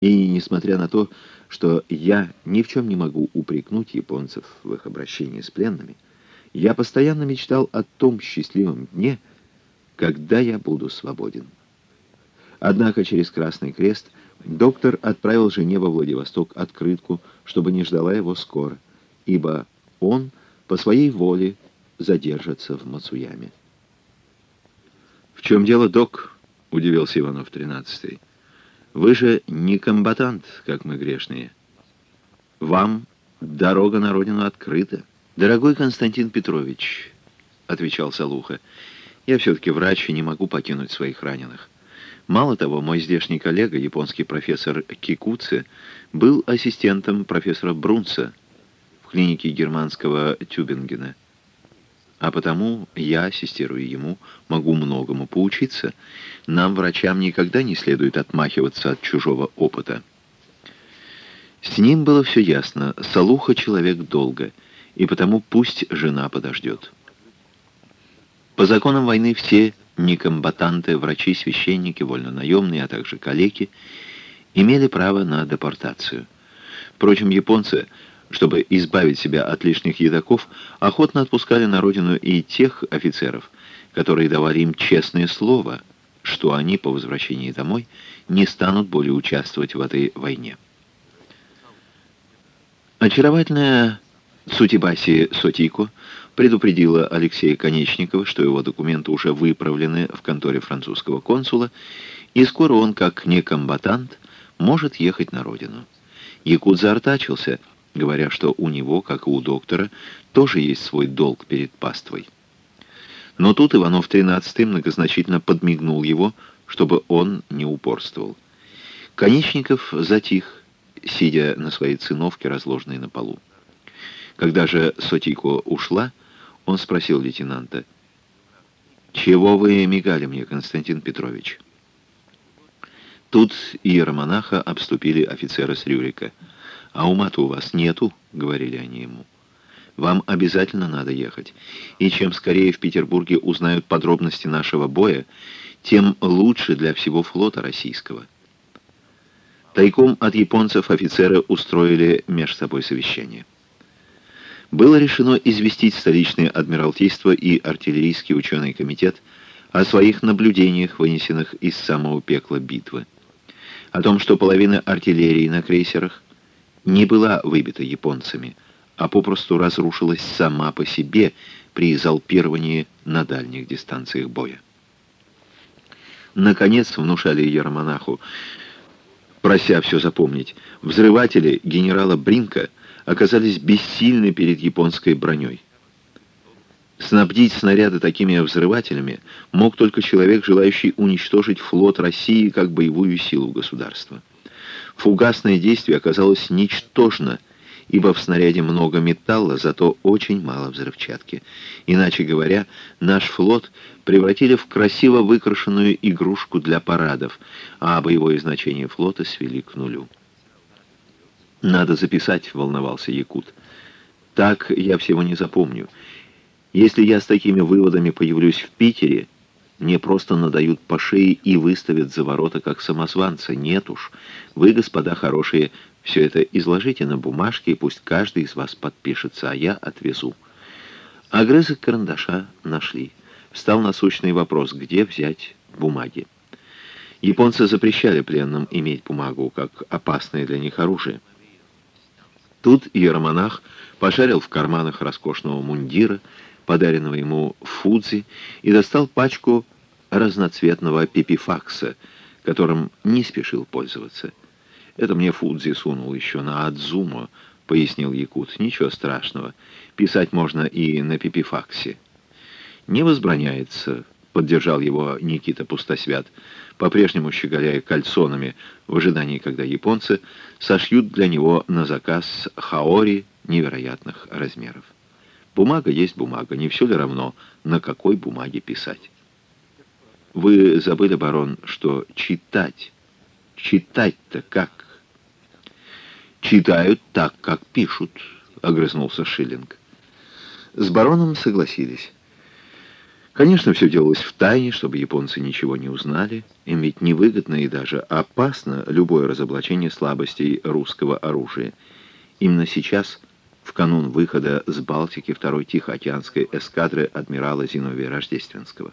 И несмотря на то, что я ни в чем не могу упрекнуть японцев в их обращении с пленными, я постоянно мечтал о том счастливом дне, когда я буду свободен. Однако через Красный Крест доктор отправил жене во Владивосток открытку, чтобы не ждала его скоро, ибо он по своей воле задержится в Мацуяме. «В чем дело, док?» — удивился Иванов тринадцатый. «Вы же не комбатант, как мы грешные. Вам дорога на родину открыта». «Дорогой Константин Петрович», — отвечал Салуха, — «я все-таки врач и не могу покинуть своих раненых. Мало того, мой здешний коллега, японский профессор Кикуце, был ассистентом профессора Брунца в клинике германского Тюбингена. А потому я, ассистируя ему, могу многому поучиться. Нам, врачам, никогда не следует отмахиваться от чужого опыта. С ним было все ясно. Салуха человек долго, и потому пусть жена подождет. По законам войны все некомбатанты, врачи, священники, вольнонаемные, а также калеки, имели право на депортацию. Впрочем, японцы чтобы избавить себя от лишних едоков, охотно отпускали на родину и тех офицеров, которые давали им честное слово, что они по возвращении домой не станут более участвовать в этой войне. Очаровательная Сутибаси Сотико предупредила Алексея Конечникова, что его документы уже выправлены в конторе французского консула, и скоро он, как некомбатант, может ехать на родину. Якут заортачился – говоря, что у него, как и у доктора, тоже есть свой долг перед паствой. Но тут Иванов XIII многозначительно подмигнул его, чтобы он не упорствовал. Конечников затих, сидя на своей циновке, разложенной на полу. Когда же Сотико ушла, он спросил лейтенанта, «Чего вы мигали мне, Константин Петрович?» Тут иеромонаха обступили офицеры с Рюрика — «А ума-то у вас нету», — говорили они ему. «Вам обязательно надо ехать. И чем скорее в Петербурге узнают подробности нашего боя, тем лучше для всего флота российского». Тайком от японцев офицеры устроили меж собой совещание. Было решено известить столичное адмиралтейство и артиллерийский ученый комитет о своих наблюдениях, вынесенных из самого пекла битвы. О том, что половина артиллерии на крейсерах не была выбита японцами, а попросту разрушилась сама по себе при залпировании на дальних дистанциях боя. Наконец внушали Ермонаху, прося все запомнить, взрыватели генерала Бринка оказались бессильны перед японской броней. Снабдить снаряды такими взрывателями мог только человек, желающий уничтожить флот России как боевую силу государства. Фугасное действие оказалось ничтожно, ибо в снаряде много металла, зато очень мало взрывчатки. Иначе говоря, наш флот превратили в красиво выкрашенную игрушку для парадов, а боевое значение флота свели к нулю. «Надо записать», — волновался Якут. «Так я всего не запомню. Если я с такими выводами появлюсь в Питере...» Мне просто надают по шее и выставят за ворота, как самозванца. Нет уж. Вы, господа хорошие, все это изложите на бумажке, и пусть каждый из вас подпишется, а я отвезу. Огрызок карандаша нашли. Встал насущный вопрос, где взять бумаги. Японцы запрещали пленным иметь бумагу, как опасное для них оружие. Тут иеромонах пошарил в карманах роскошного мундира, подаренного ему Фудзи, и достал пачку разноцветного пипифакса, которым не спешил пользоваться. «Это мне Фудзи сунул еще на Адзумо», — пояснил Якут. «Ничего страшного. Писать можно и на пипифаксе». «Не возбраняется», — поддержал его Никита Пустосвят, по-прежнему щеголяя кальсонами в ожидании, когда японцы сошьют для него на заказ хаори невероятных размеров. Бумага есть бумага, не все ли равно, на какой бумаге писать? Вы забыли, барон, что читать, читать-то как? Читают так, как пишут, огрызнулся Шиллинг. С бароном согласились. Конечно, все делалось в тайне, чтобы японцы ничего не узнали. Им ведь невыгодно и даже опасно любое разоблачение слабостей русского оружия. Именно сейчас в канун выхода с Балтики второй Тихоокеанской эскадры адмирала Зиновия Рождественского.